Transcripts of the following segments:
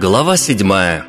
Глава седьмая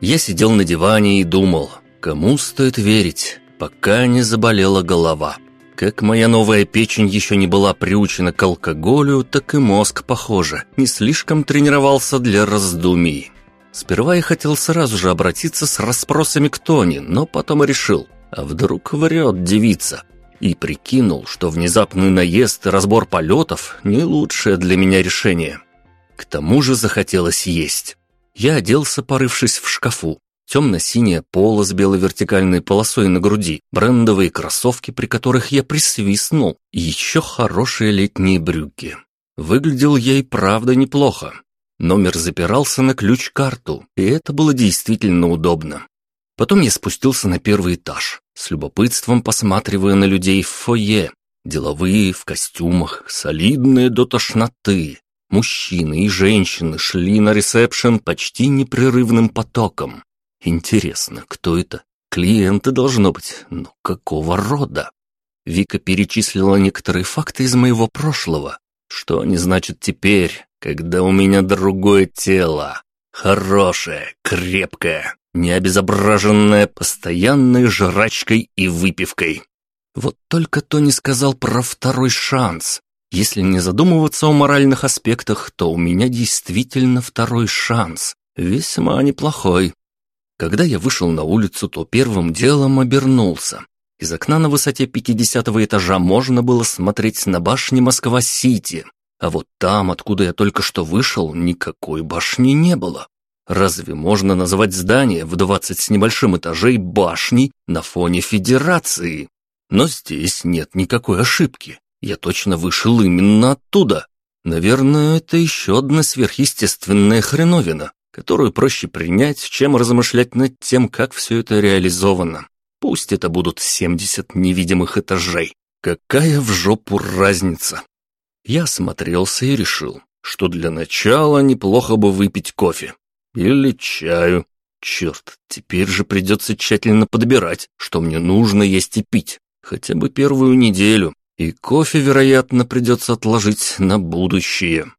Я сидел на диване и думал, кому стоит верить, пока не заболела голова. Как моя новая печень еще не была приучена к алкоголю, так и мозг, похоже, не слишком тренировался для раздумий. Сперва я хотел сразу же обратиться с расспросами к Тони, но потом решил, а вдруг врет девица. И прикинул, что внезапный наезд и разбор полетов – не лучшее для меня решение. К тому же захотелось есть. Я оделся, порывшись в шкафу. Темно-синяя поло с белой вертикальной полосой на груди, брендовые кроссовки, при которых я присвистнул, и еще хорошие летние брюки. Выглядел я и правда неплохо. Номер запирался на ключ-карту, и это было действительно удобно. Потом я спустился на первый этаж, с любопытством посматривая на людей в фойе. Деловые, в костюмах, солидные до тошноты. Мужчины и женщины шли на ресепшн почти непрерывным потоком. Интересно, кто это? Клиенты должно быть, но какого рода? Вика перечислила некоторые факты из моего прошлого. Что они значат теперь, когда у меня другое тело? Хорошее, крепкое, не обезображенное постоянной жрачкой и выпивкой. Вот только то не сказал про второй шанс, если не задумываться о моральных аспектах, то у меня действительно второй шанс. Весьма неплохой. Когда я вышел на улицу, то первым делом обернулся. Из окна на высоте 50 этажа можно было смотреть на башни Москва-Сити. А вот там, откуда я только что вышел, никакой башни не было. Разве можно назвать здание в 20 с небольшим этажей башней на фоне Федерации? Но здесь нет никакой ошибки. Я точно вышел именно оттуда. Наверное, это еще одна сверхъестественная хреновина, которую проще принять, чем размышлять над тем, как все это реализовано. Пусть это будут 70 невидимых этажей. Какая в жопу разница? Я осмотрелся и решил, что для начала неплохо бы выпить кофе. Или чаю. Черт, теперь же придется тщательно подбирать, что мне нужно есть и пить. Хотя бы первую неделю, и кофе, вероятно, придется отложить на будущее.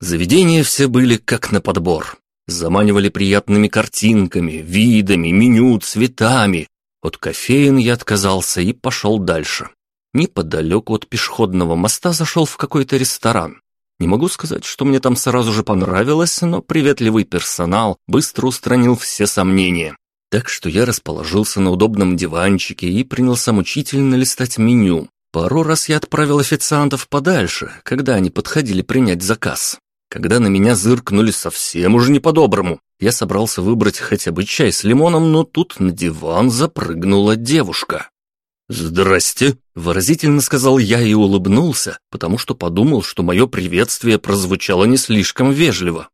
Заведения все были как на подбор. Заманивали приятными картинками, видами, меню, цветами. От кофеин я отказался и пошел дальше. Неподалеку от пешеходного моста зашел в какой-то ресторан. Не могу сказать, что мне там сразу же понравилось, но приветливый персонал быстро устранил все сомнения. Так что я расположился на удобном диванчике и принялся мучительно листать меню, Пару раз я отправил официантов подальше, когда они подходили принять заказ. Когда на меня зыркнули совсем уже не по-доброму, я собрался выбрать хотя бы чай с лимоном, но тут на диван запрыгнула девушка. «Здрасте», — выразительно сказал я и улыбнулся, потому что подумал, что мое приветствие прозвучало не слишком вежливо.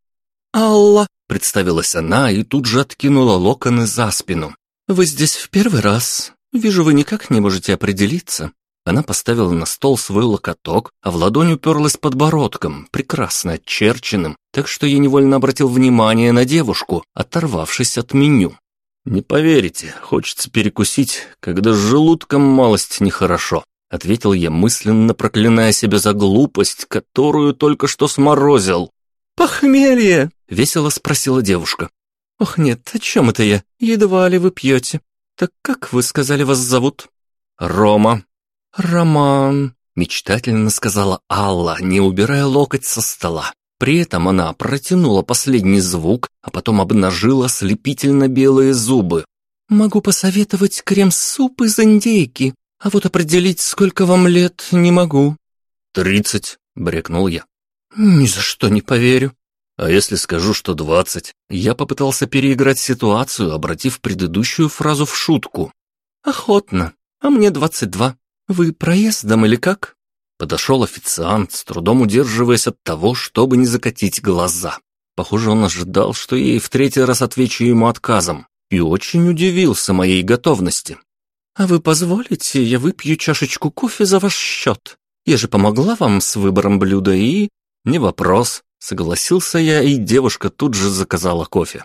«Алла», — представилась она и тут же откинула локоны за спину. «Вы здесь в первый раз. Вижу, вы никак не можете определиться. Она поставила на стол свой локоток, а в ладонь уперлась подбородком, прекрасно очерченным, так что я невольно обратил внимание на девушку, оторвавшись от меню. «Не поверите, хочется перекусить, когда с желудком малость нехорошо», ответил я мысленно, проклиная себя за глупость, которую только что сморозил. «Похмелье!» — весело спросила девушка. «Ох нет, о чем это я? Едва ли вы пьете. Так как вы сказали вас зовут?» «Рома», «Роман», — мечтательно сказала Алла, не убирая локоть со стола. При этом она протянула последний звук, а потом обнажила слепительно белые зубы. «Могу посоветовать крем-суп из индейки, а вот определить, сколько вам лет, не могу». «Тридцать», — брекнул я. «Ни за что не поверю». «А если скажу, что двадцать?» Я попытался переиграть ситуацию, обратив предыдущую фразу в шутку. «Охотно. А мне двадцать два. «Вы проездом или как?» Подошел официант, с трудом удерживаясь от того, чтобы не закатить глаза. Похоже, он ожидал, что и в третий раз отвечу ему отказом, и очень удивился моей готовности. «А вы позволите, я выпью чашечку кофе за ваш счет? Я же помогла вам с выбором блюда и...» «Не вопрос», — согласился я, и девушка тут же заказала кофе.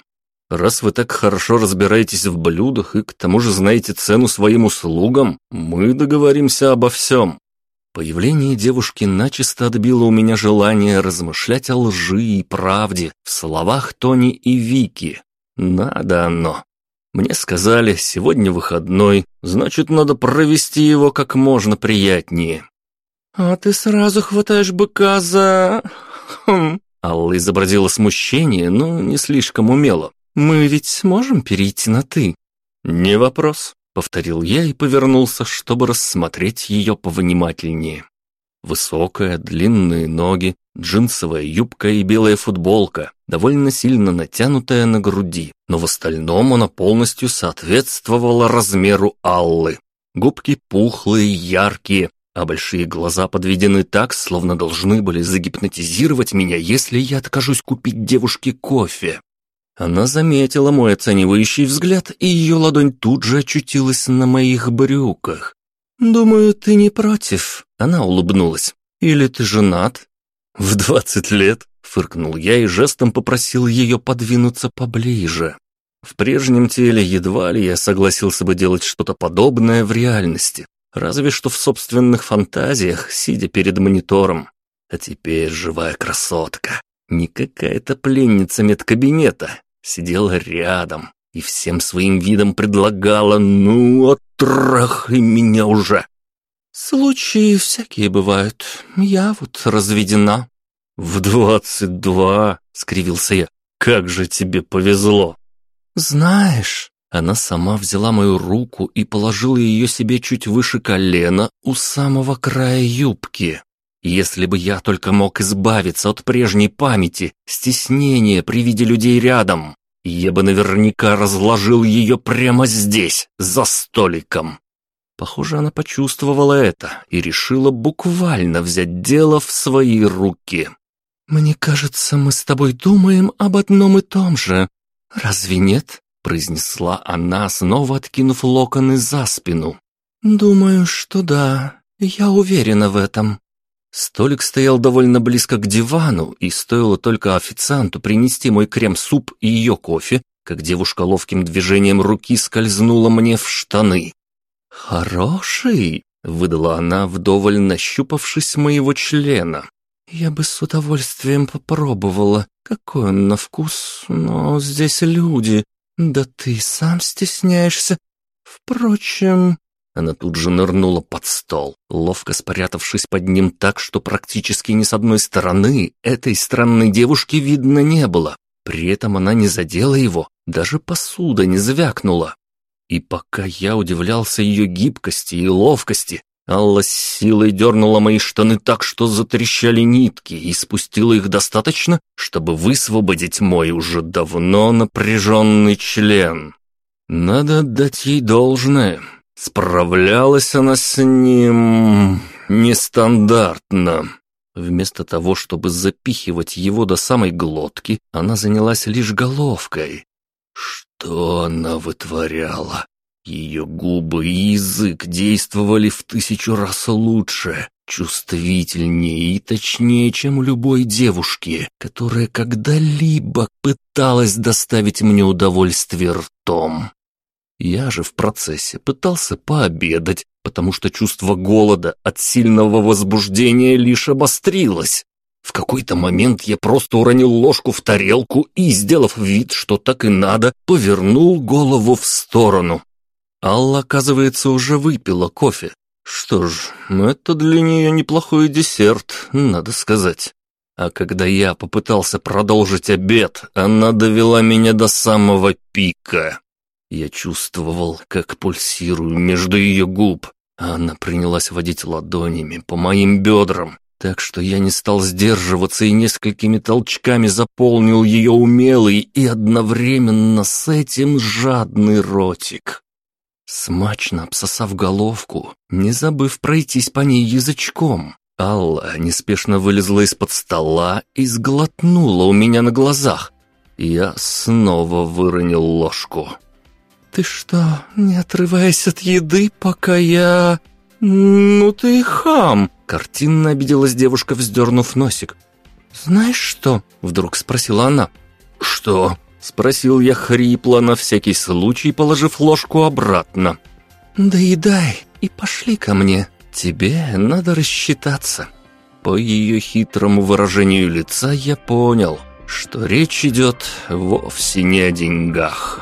Раз вы так хорошо разбираетесь в блюдах и к тому же знаете цену своим услугам, мы договоримся обо всем». Появление девушки начисто отбило у меня желание размышлять о лжи и правде в словах Тони и Вики. Надо оно. Мне сказали, сегодня выходной, значит, надо провести его как можно приятнее. «А ты сразу хватаешь быка за...» хм. Алла изобразила смущение, но не слишком умело. «Мы ведь сможем перейти на «ты»?» «Не вопрос», — повторил я и повернулся, чтобы рассмотреть ее повнимательнее. Высокая, длинные ноги, джинсовая юбка и белая футболка, довольно сильно натянутая на груди, но в остальном она полностью соответствовала размеру Аллы. Губки пухлые, яркие, а большие глаза подведены так, словно должны были загипнотизировать меня, если я откажусь купить девушке кофе. Она заметила мой оценивающий взгляд, и ее ладонь тут же очутилась на моих брюках. «Думаю, ты не против?» Она улыбнулась. «Или ты женат?» «В двадцать лет», — фыркнул я и жестом попросил ее подвинуться поближе. В прежнем теле едва ли я согласился бы делать что-то подобное в реальности, разве что в собственных фантазиях, сидя перед монитором. А теперь живая красотка, не какая-то пленница медкабинета, сидела рядом и всем своим видом предлагала «Ну, оттрахай меня уже!» «Случаи всякие бывают. Я вот разведена». «В двадцать два», — скривился я. «Как же тебе повезло!» «Знаешь...» Она сама взяла мою руку и положила ее себе чуть выше колена у самого края юбки. Если бы я только мог избавиться от прежней памяти, стеснения при виде людей рядом, я бы наверняка разложил ее прямо здесь, за столиком. Похоже, она почувствовала это и решила буквально взять дело в свои руки. «Мне кажется, мы с тобой думаем об одном и том же. Разве нет?» произнесла она, снова откинув локоны за спину. «Думаю, что да. Я уверена в этом». Столик стоял довольно близко к дивану, и стоило только официанту принести мой крем-суп и ее кофе, как девушка ловким движением руки скользнула мне в штаны. «Хороший!» — выдала она, вдоволь нащупавшись моего члена. «Я бы с удовольствием попробовала, какой он на вкус, но здесь люди, «Да ты сам стесняешься. Впрочем...» Она тут же нырнула под стол, ловко спрятавшись под ним так, что практически ни с одной стороны этой странной девушки видно не было. При этом она не задела его, даже посуда не звякнула. И пока я удивлялся ее гибкости и ловкости, Алла с силой дернула мои штаны так, что затрещали нитки, и спустила их достаточно, чтобы высвободить мой уже давно напряженный член. Надо отдать ей должное. Справлялась она с ним нестандартно. Вместо того, чтобы запихивать его до самой глотки, она занялась лишь головкой. Что она вытворяла? Ее губы и язык действовали в тысячу раз лучше, чувствительнее и точнее, чем у любой девушки, которая когда-либо пыталась доставить мне удовольствие ртом. Я же в процессе пытался пообедать, потому что чувство голода от сильного возбуждения лишь обострилось. В какой-то момент я просто уронил ложку в тарелку и, сделав вид, что так и надо, повернул голову в сторону. Алла, оказывается, уже выпила кофе. Что ж, это для нее неплохой десерт, надо сказать. А когда я попытался продолжить обед, она довела меня до самого пика. Я чувствовал, как пульсирую между ее губ, а она принялась водить ладонями по моим бедрам, так что я не стал сдерживаться и несколькими толчками заполнил ее умелый и одновременно с этим жадный ротик смачно обсосав головку, не забыв пройтись по ней язычком. Алла неспешно вылезла из-под стола и сглотнула у меня на глазах. Я снова выронил ложку. «Ты что, не отрываясь от еды, пока я...» «Ну ты хам!» — картинно обиделась девушка, вздернув носик. «Знаешь что?» — вдруг спросила она. «Что?» Спросил я хрипло, на всякий случай положив ложку обратно. «Доедай и пошли ко мне. тебе надо рассчитаться». По ее хитрому выражению лица я понял, что речь идет вовсе не о деньгах.